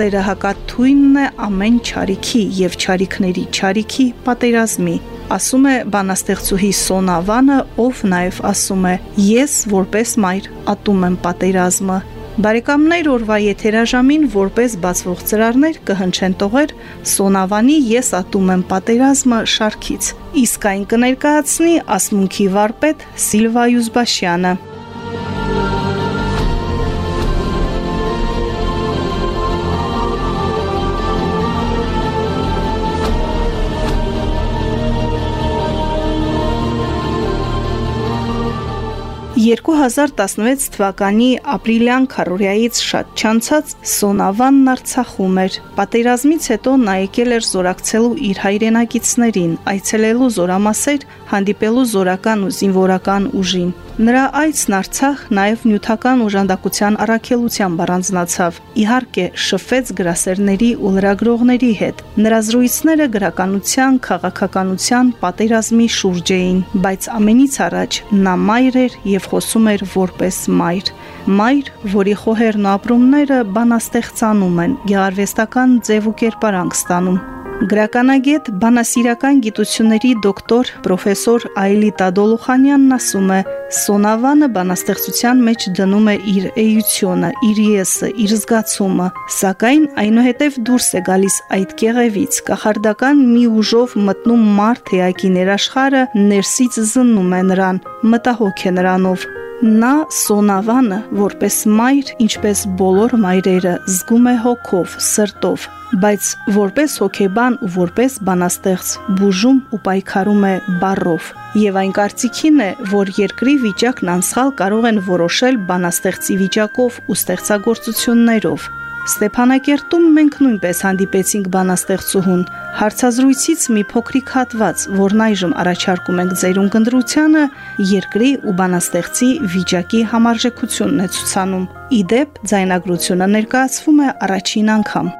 Սերը հակաթույնն է ամեն ճարիքի եւ ճարիքների ճարիքի պատերազմի, ասում է բանաստեղծուհի Սոնավանը, ով նաև ասում է. Ես որպես մայր ատում եմ պատերազմը։ Բարեկամներ օրվա եթերաժամին որպես բացվող ծրարներ կհնչեն տողեր Սոնավանի Ես ատում եմ պատերազմը շարքից։ Իսկ այն կներկայացնի ասմունքի վարպետ Սիլվա Յուզբաշյանը։ «2016 թվականի ապրիլյան քարորիայից շատ չանցած Սոնավանն Արցախում էր։ Պատերազմից հետո նա եկել էր զորակցելու իր հայրենակիցներին, այցելելու զորամասեր, հանդիպելու զորական ու զինվորական ուժին։ Նրա այցն Արցախ նաև նյութական օժանդակության առաքելությամբ առանձնացավ։ Իհարկե, շփվեց գրասերների ու լրագրողների հետ։ Նրա զրույցները գրականության, քաղաքականության, պատերազմի շուրջ էին, բայց ամենից առաջ նա մայր էր եւ խոսում էր որպես մայր։ Մայր, որի խոհերն ու ապրումները բանաստեղծանում են, գեղարվեստական ձև ու կերպարանք ստանում։ Գրականագետ, բանասիրական գիտությունների դոկտոր պրոֆեսոր Այլի Տադոլուխանյանն ասում է. Սոնավանը բանաստեղծության մեջ դնում է իր էությունը, իր եսը, իր զգացումը, սակայն այնուհետև դուրս է գալիս այդ կեղևից, կախարդական մի ուժով մտնում մարդ էակի ներաշխարը, ներսից զննում է նրան, մտահոգ է նրանով, Նա Սոնավանը որպես մայր, ինչպես բոլոր մայրերը, զգում է հոգով, սրտով, բայց որպես հոգեբան ու որպես բանաստեղծ բուժում ու պայքարում է բառով։ Եվ այն կարծիքին է, որ երկրի վիճակն անցալ կարող են որոշել բանաստեղծի վիճակով ու ստեղծագործություններով, Ստեփանակերտում մենք նույնպես հանդիպեցինք բանաստեղծուհուն։ Հարցազրույցից մի փոքրիկ հատված, որն այժմ առաջարկում ենք ձերուն կնդրությանը, երկրի ու բանաստեղծի վիճակի համարժեքությունն է ցուցանում։ Իդեպ ձայնագրությունը ներկայացվում է առաջին անգամ։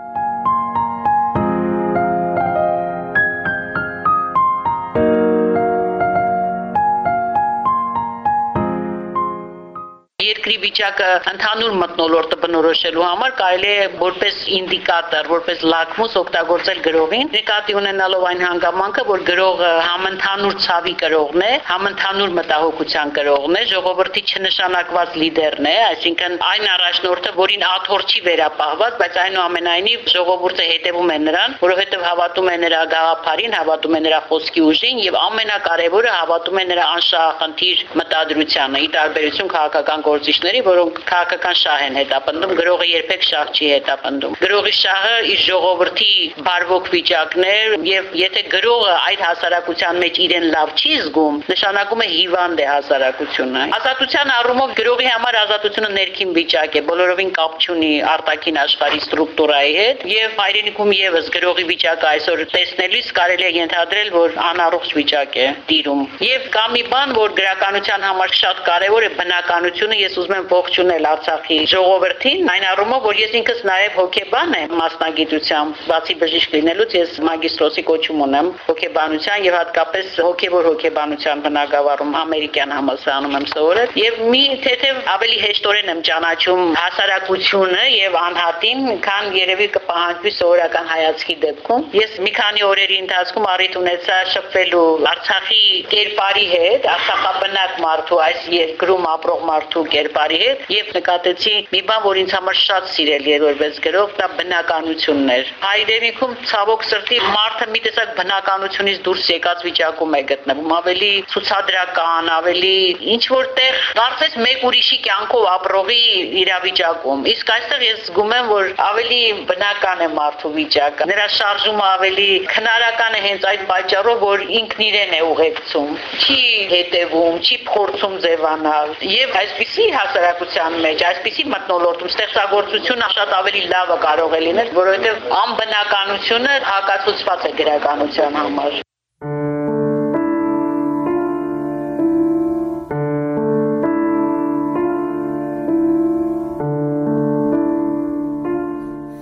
երկրի վիճակը ընդհանուր մտնոլորտը բնորոշելու համար կարելի է որպես ինդիկատոր, որպես լակմուս օգտագործել գրողին, նկատի ունենալով այն հանգամանքը, որ գրողը համընդհանուր ցավի գրողն է, համընդհանուր մտահոգության գրողն է, ժողովրդի չնշանակված լիդերն է, այսինքն այն առաջնորդը, որին աթոռ չի վերապահված, բայց այնուամենայնիվ ժողովուրդը հետևում է նրան, որովհետև հավատում է նրա գաղափարին, հավատում է նրա խոսքի ուժին եւ ամենակարևորը հավատում է նրա անշահախնդիր մտադրությանը՝ ի տարբերություն քաղաքական գործիչների, որոնք քաղաքական շահ են հետապնդում, գրողը երբեք շահ չի հետապնդում։ Գրողի շահը իր ժողովրդի բարվոք վիճակն է եւ եթե գրողը այդ հասարակության մեջ իրեն լավ չի զգում, նշանակում է հիվանդ է հասարակությունը։ Ազատության առումով գրողի համար ազատությունը ներքին վիճակ է, բոլորովին կապ չունի արտաքին աշխարհի ստրուկտուրայի հետ եւ հայրենիքում եւս գրողի վիճակը այսօր տեսնելիս կարելի է ենթադրել, որ անառողջ վիճակ է տիրում։ Եվ կա մի բան, որ գրականության համար շատ կարեւոր է բնականությունը ես ուզում եմ ողջունել Արցախի ժողովրդին, այն առումով, որ ես ինքս նաև հոգեբան եմ մասնագիտությամբ, բացի բժիշկ լինելուց ես մագիստրոսի կոչում ունեմ հոգեբանության եւ հատկապես հոգեվոր հոգեբանության բնագավառում ամերիկյան համալսարանում եմ սովորել եւ մի թեթև ավելի հեշտորեն եմ ճանաչում հասարակությունը եւ անհատին, քան երևի կպահանջվի սովորական հայացքի դեպքում։ Ես մի քանի օրերի ընթացքում առիթ ունեցա շփվելու Արցախի կերպարի հետ, Արցախաբնակ մարդու այս երկրում ապրող մարդու կերպարի հետ եւ նկատեցի մի բան, որ ինձ համար շատ սիրելի էր որպես գրող, դա բնականությունն էր։ Հայրենիքում ցավոք սրտի մարդը մի տեսակ բնականությունից դուրս եկած վիճակում է գտնվում, ավելի ցուցադրական, ավելի ինչ որտեղ կարծես մեկ ուրիշի կյանքով ապրողի իրավիճակում։ Իսկ այստեղ ես զգում եմ, որ ավելի բնական է մարդու վիճակը։ Նրա շարժումը ավելի քնարական է հենց այդ պատճառով, որ ինքն իրեն է ուղեկցում։ Չի հետևում, չի փորձում ձևանալ։ Եվ այսպիսի բոլորի հասարակության մեջ այսպիսի մտնոլորտում ստեղծագործությունը շատ ավելի լավը կարող է լինել, որովհետև անբնականությունը հակացուցված է գրականության համար։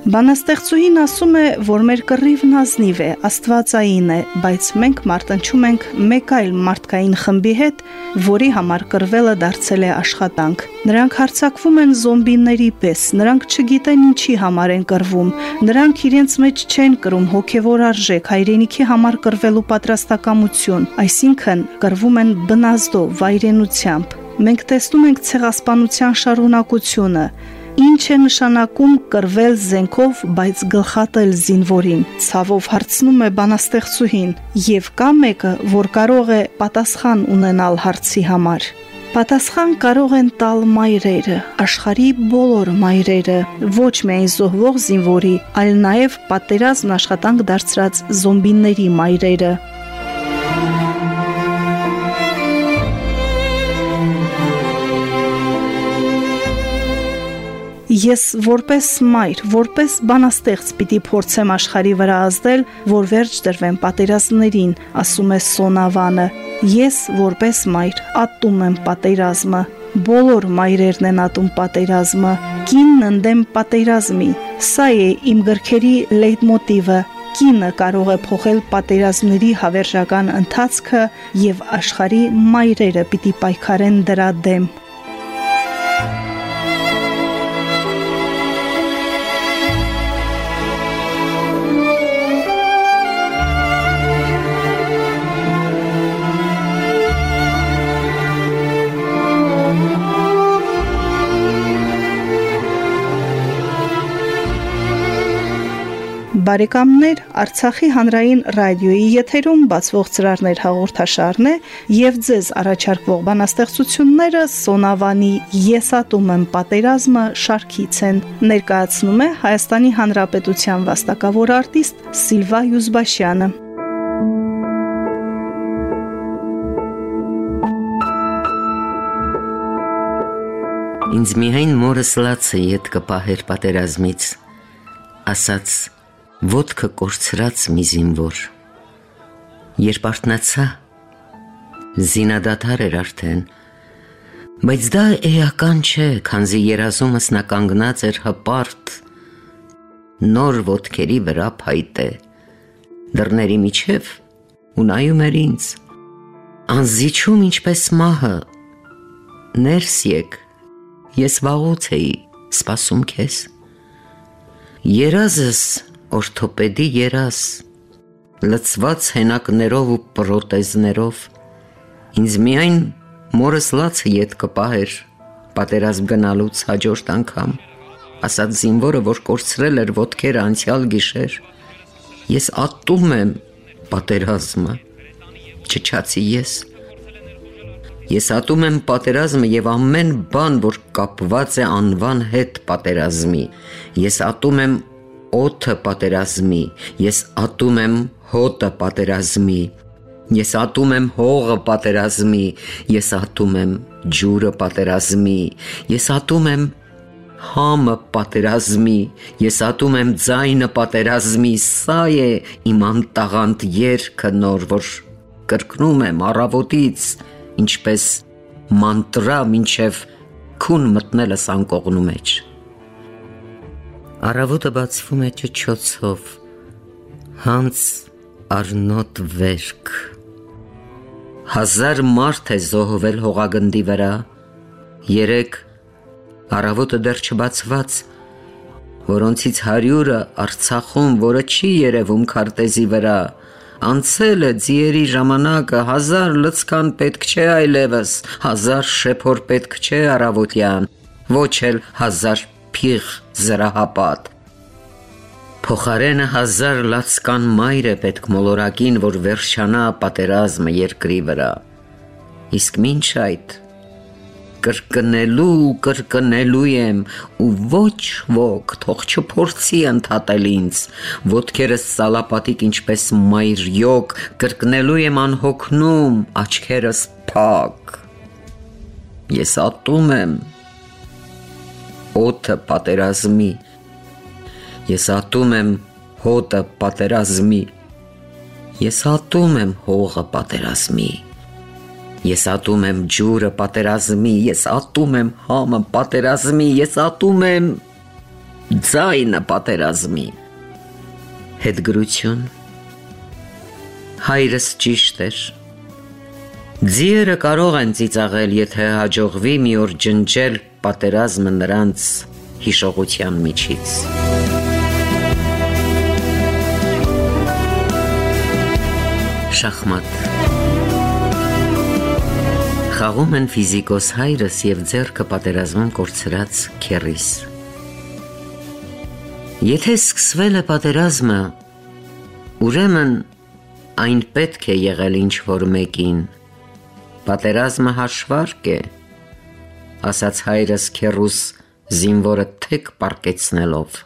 Բանաստեղծուհին ասում է, որ մեր կռիվն ազնիվ է, աստվածային է, բայց մենք մարտնչում ենք մեկ այլ մարդկային խմբի հետ, որի համար կռվելը դարձել է աշխատանք։ Նրանք հարցակվում են զոմբիների պես, նրանք չգիտեն ինչի համար են կռվում, նրանք իրենց մեջ չեն կրում հոգևոր արժեք, հայրենիքի համար կռվելու պատրաստակամություն, այսինքն կռվում են բնազդով, վայրենությամբ։ Մենք տեսնում ենք ցեղասպանության շարունակությունը, Ինչ է նշանակում կրվել զենքով, բայց գլխատել զինվորին։ Ցավով հարցնում է բանաստեղծուհին, եւ կա մեկը, որ կարող է պատասխան ունենալ հարցի համար։ Պատասխան կարող են տալ մայրերը, աշխարի բոլոր մայրերը, ոչ միայն զոհվող զինվորի, այլ նաև պատերազմ աշխատանք դարձրած զոմբիների մայրերը, Ես որպես մայր, որպես բանաստեղծ պիտի փորձեմ աշխարի վրա ազդել, որ վերջ դրվեն պատերազմներին, ասում է Սոնավանը։ Ես որպես մայր ատում եմ պատերազմը։ Բոլոր մայրերն են ատում պատերազմը։ Կինն ընդեմ պատերազմի։ Սա է իմ գրքերի լեյտմոտիվը, կինը կարող է փոխել պատերազմների հավերժական ընթացքը եւ աշխարի մայրերը պիտի պայքարեն դրա դեմ։ Բարեկամներ, Արցախի հանրային ռադիոյի եթերում բացվող ծրարներ հաղորդաշարն է եւ ձեզ առաջարկվող բանաստեղծությունները Սոնավանի Եսատում եմ պատերազմը շարքից են։ Ներկայացնում է Հայաստանի Հանրապետության վաստակավոր արտիստ Սիլվա Յուզբաշյանը։ Ինձ միայն մորս լացը յետ կպահեր պատերազմից, ասաց ոտքը կորցրած մի զինվոր։ Երբ արթնացա, զինադադար էր արդեն, բայց դա էական չէ, քանզի երազումս նա կանգնած էր հպարտ, նոր ոտքերի վրա փայտե, դռների միջև ու նայում էր ինձ, անզիչում ինչպես մահը, ներս եկ, ես վաղուց էի, սպասում քեզ։ Երազս օրթոպեդի երաս, լծված հենակներով ու պրոտեզներով, ինձ միայն մորս լացը ետ կպահեր, պատերազմ գնալուց հաջորդ անգամ, ասած զինվորը, որ կորցրել էր ոտքերը անցյալ գիշեր, ես ատում եմ պատերազմը, չչացի ես, Ես ատում եմ պատերազմը եւ ամեն բան, որ կապված է անվան հետ պատերազմի։ Ես ատում եմ օդը պատերազմի, ես ատում եմ հոտը պատերազմի, ես ատում եմ հողը պատերազմի, ես ատում եմ ջուրը պատերազմի, ես ատում եմ համը պատերազմի, ես ատում եմ ձայնը պատերազմի, սա է իմ անտաղանդ երգը նոր, որ կրկնում եմ առավոտից, ինչպես մանտրա մինչև քուն մտնելս անկողնու մեջ։ Առավոտը բացվում է ճչոցով, հանց արնոտ վերք։ Հազար մարդ է զոհվել հողագնդի վրա, երեք առավոտը դեռ չբացված, որոնցից հարյուրը Արցախում, որը չի երևում քարտեզի վրա, անցել է ձիերի ժամանակը, հազար լցկան պետք չէ այլևս, հազար շեփոր պետք չէ առավոտյան, ոչ էլ հազար փիղ զրահապատ։ Փոխարենը հազար լացկան մայր է պետք մոլորակին, որ վերջանա պատերազմը երկրի վրա։ Իսկ ինչ այդ կրկնելու ու կրկնելու եմ ու ոչ ոք թող չփորձի ընդհատել ինձ ոդքերս սալապատիկ ինչպես մայրյոկ կրկնելու եմ անհոգնում աչքերս փակ ես ատում եմ օդը պատերազմի։ Ես ատում եմ հոտը պատերազմի։ Ես ատում եմ հողը պատերազմի։ Ես ատում եմ ջուրը պատերազմի, ես ատում եմ համը պատերազմի, ես ատում եմ ձայնը պատերազմի։ Հետգրություն Հայրս ճիշտ էր։ Ձիերը կարող են ծիծաղել, եթե հաջողվի մի օր ջնջել պատերազմը նրանց հիշողության միջից։ Շախմատ Խաղում են ֆիզիկոս հայրս եւ ձերքը պատերազմում կորցրած քերիս։ Եթե սկսվել է պատերազմը, ուրեմն այն պետք է եղել ինչ որ մեկին։ Պատերազմը հաշվարկ է, ասաց հայրս քերուս զինվորը թեք պարկեցնելով։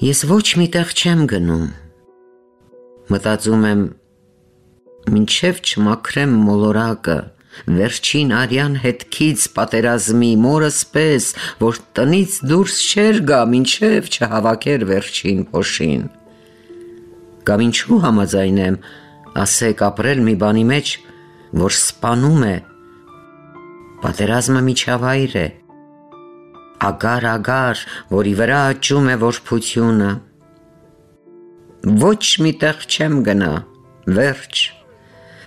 Ես ոչ միտեղ չեմ գնում։ Մտածում եմ, ինչև չմաքրեմ մոլորակը, վերջին արյան հետքից պատերազմի մորս պես, որ տնից դուրս չեր գա, ինչև չհավաքեր վերջին փոշին։ Կամ ինչու համաձայնեմ, ասեք ապրել մի բանի մեջ, որ սպանում է։ Պատերազմը միջավայր է։ Ագար-ագար, որի վրա աճում է որփությունը։ Ոչ մի տեղ չեմ գնա, վերջ։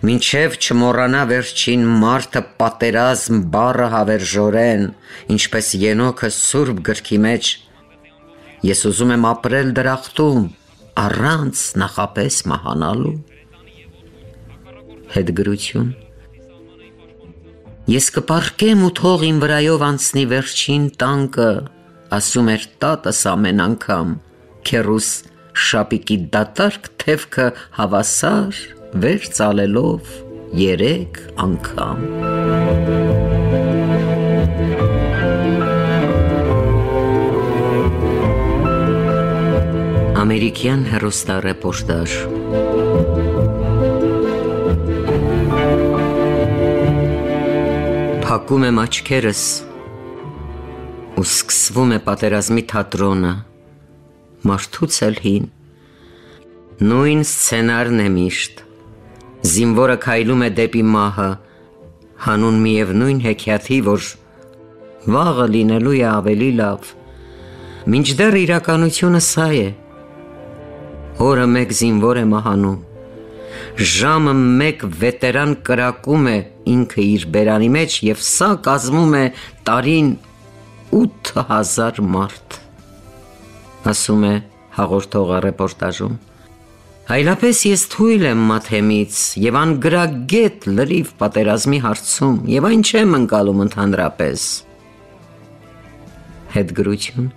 Մինչև չմոռանա վերջին մարդը պատերազմ բառը հավերժորեն, ինչպես ենոքը սուրբ գրքի մեջ։ Ես ուզում եմ ապրել դրախտում, առանց նախապես մահանալու։ Հետգրություն Ես կպարկեմ ու թող իմ վրայով անցնի վերջին տանկը, ասում էր տատս ամեն անգամ, քերուս շապիկի դատարկ թևքը հավասար վեր ծալելով երեք անգամ։ Ամերիկյան հերոստա ռեպորտաժ փակում եմ աչքերս ու սկսվում է պատերազմի թատրոնը մարդուց էլ հին նույն սցենարն է միշտ զինվորը քայլում է դեպի մահը հանուն միևնույն հեքիաթի որ վաղը լինելու է ավելի լավ մինչդեռ իրականությունը սա է օրը մեկ զինվոր է մահանում ժամը մեկ վետերան կրակում է ինքը իր բերանի մեջ եւ սա կազմում է տարին 8000 մարդ ասում է հաղորդողը ռեպորտաժում Այլապես ես թույլ եմ մաթեմից եւ անգրագետ լրիվ պատերազմի հարցում եւ այն չեմ ընկալում ընդհանրապես. Հետգրություն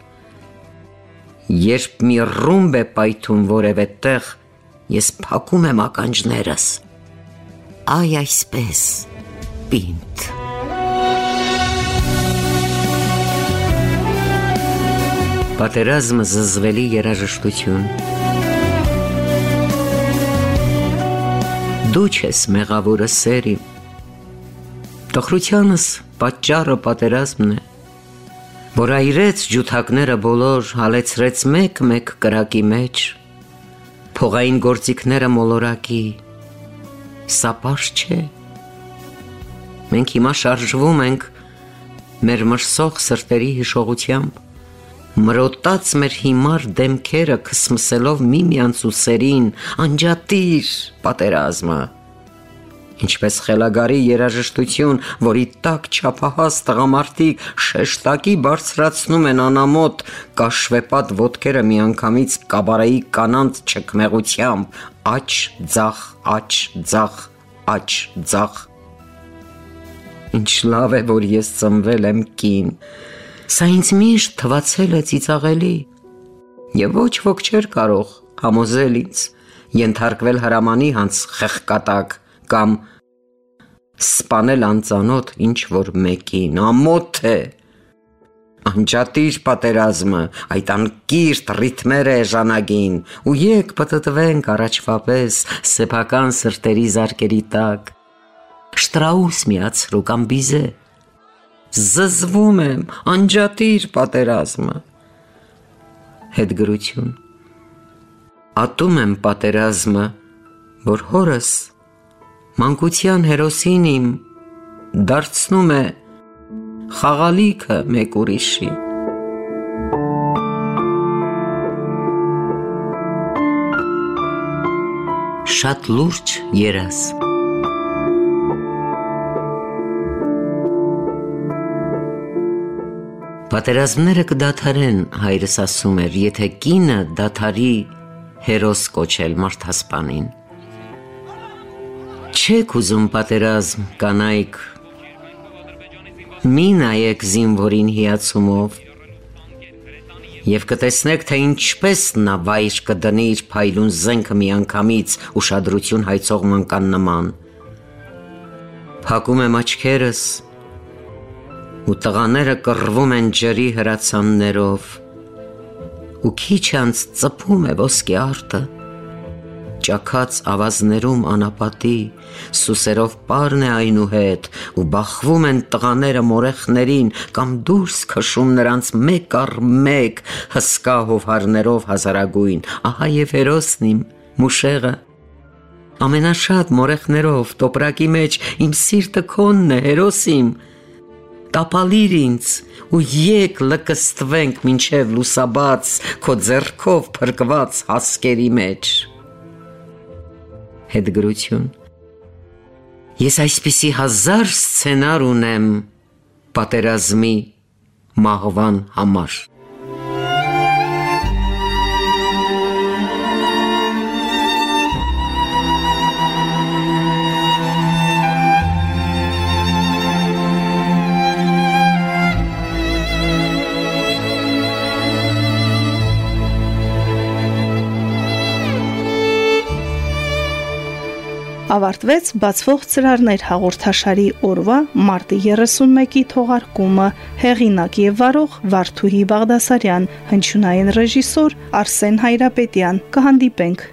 Երբ մի ռումբ է պայթում որևէ տեղ, ես փակում եմ ականջներս։ Այ այսպես, պինդ։ Պատերազմը զզվելի երաժշտություն։ Դու ես մեղավորը սերի։ Տխրությանս պատճառը պատերազմն է որ այրեց ջութակները բոլոր հալեցրեց մեկ-մեկ կրակի մեջ փողային գործիքները մոլորակի սա པարզ չէ մենք հիմա շարժվում ենք մեր մրսող սրտերի հիշողությամբ մրոտած մեր հիմար դեմքերը քսմսելով միմյանց ուսերին անջատիր պատերազմը ինչպես խելագարի երաժշտություն, որի տակ չափահաս տղամարդիկ շեշտակի բարձրացնում են անամոտ կաշվեպատ ոտքերը միանգամից կաբարեի կանանց չկմեղությամբ, աչ ձախ, աչ ձախ, աչ ձախ։ Ինչ լավ է, որ ես ծնվել եմ կին։ Սա ինձ միշտ թվացել է ծիծաղելի։ Եվ ոչ ոք չէր կարող համոզել ինձ ենթարկվել հրամանի հանց խեղկատակ կամ սպանել անծանոթ ինչ որ մեկին, ամոթ է։ Անջատիր պատերազմը, այդ անկիրտ ռիթմերը ժանագին, ու եկ պատտվենք առաջվա պես սեփական սրտերի զարկերի տակ։ Շտրաուս միացրու կամ բիզե։ Զզվում եմ, անջատիր պատերազմը։ Հետ գրություն։ Ատում եմ պատերազմը, որ հորս մանկության հերոսին իմ դարձնում է խաղալիքը մեկ ուրիշի։ Շատ լուրջ երաս։ Պատերազմները կդադարեն, հայրս ասում էր, եթե կինը դադարի հերոս կոչել մարդասպանին։ Չեք ուզում պատերազմ, կանայք, մի նայեք զինվորին հիացումով, եւ կտեսնեք, թե ինչպես նա վայր կդնի իր փայլուն զենքը միանգամից ուշադրություն հայցող մանկան նման։ Փակում եմ աչքերս, ու տղաները կռվում են ջրի հրացաններով ու քիչ անց ծփում է ոսկե արտը ճակած ավազներում անապատի սուսերով պարն է այնուհետ ու բախվում են տղաները մորեխներին կամ դուրս քշում նրանց մեկ առ մեկ հսկա հովհարներով հազարագույն ահա եւ հերոսն իմ մուշեղը ամենաշատ մորեխներով տոպրակի մեջ իմ սիրտը քոնն է հերոսիմ տապալիր ինձ ու եկ լկստվենք մինչև լուսաբաց քո ձեռքով փրկված հասկերի մեջ հետգրություն ես այսպիսի հազար սցենար ունեմ պատերազմի մահվան համար ավարտվեց բացվող ծրարներ հաղորդաշարի օրվա մարտի 31-ի թողարկումը հեղինակ եւ վարող Վարդուհի Բաղդասարյան հնչյունային ռեժիսոր Արսեն Հայրապետյան կհանդիպենք